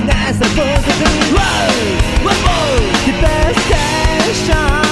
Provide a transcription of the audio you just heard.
supposed to be. Whoa, whoa, whoa. The best station.